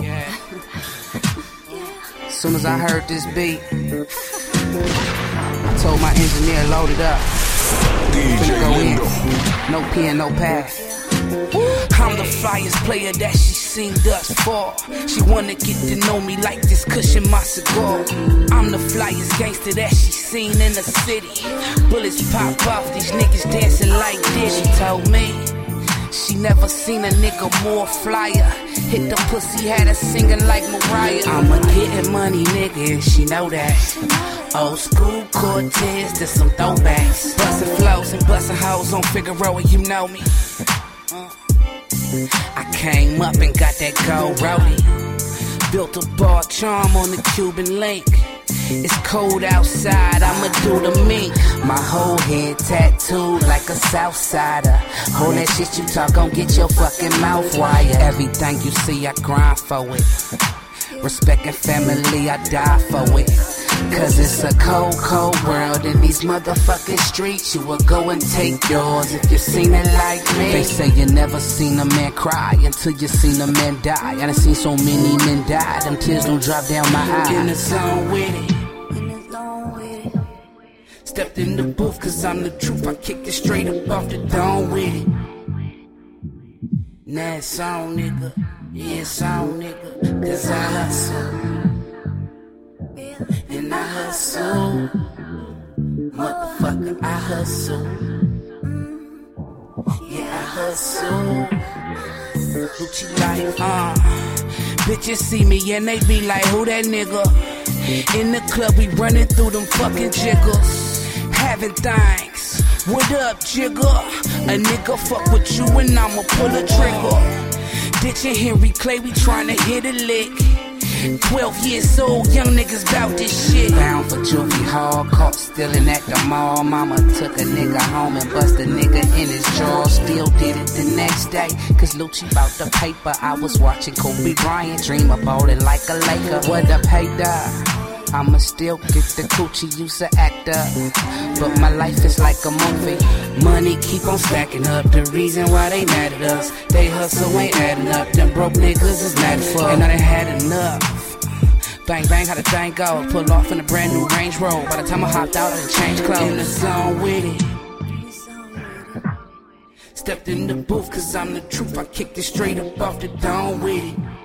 Yeah. Soon as I heard this beat, I told my engineer load it up. Finna go in, no pen, no pad. I'm the flyest player that she seen thus far. She wanna get to know me like this cushion my cigar. I'm the flyest gangster that she seen in the city. Bullets pop off, these niggas dancing like this. She told me. Never seen a nigga more flyer. Hit the pussy, had her singing like Mariah. I'm a getting money nigga, and she know that. Old school Cortez, there's some throwbacks. Bustin' flows and bustin' hoes on Figueroa, you know me. Uh. I came up and got that gold rollie. Built a bar charm on the Cuban link. It's cold outside, I'ma do the mink. My whole head tattooed like a Southsider. Hold that shit you talk gon' get your fucking mouth wired. Everything you see, I grind for it. Respect and family, I die for it. Cause it's a cold, cold world in these motherfucking streets. You will go and take yours if you seen it like me. They say you never seen a man cry until you seen a man die. I done seen so many men die, them tears don't drop down my eyes. In the zone with it. Stepped in the booth cause I'm the truth. I kicked it straight up off the dome with it. Nah, it's on, nigga. Yeah, it's on, nigga. Cause I hustle. And I hustle. Motherfucker, I hustle. Yeah, I hustle. Gucci life, uh. Bitches see me and they be like, who that nigga? In the club, we running through them fucking jiggles. Having things. What up, jigger? A nigga fuck with you and I'ma pull a trigger. Ditching Henry Clay, we tryna hit a lick. 12 years old, young niggas bout this shit. Bound for juvie hall, caught stealing at the mall. Mama took a nigga home and bust a nigga in his jaw. Still did it the next day, cause Lucci bout the paper. I was watching Kobe Bryant dream about it like a Laker. What up, hey, I'ma still get the coochie, use a actor. But my life is like a movie. Money keep on stacking up. The reason why they mad at us, they hustle ain't adding up. Them broke niggas is mad fuck. And I done had enough. Bang bang, how the thing go? Pull off in a brand new Range Rover. By the time I hopped out, I changed clothes. In the zone with it. Stepped in the booth cause I'm the truth. I kicked it straight up off the dome with it.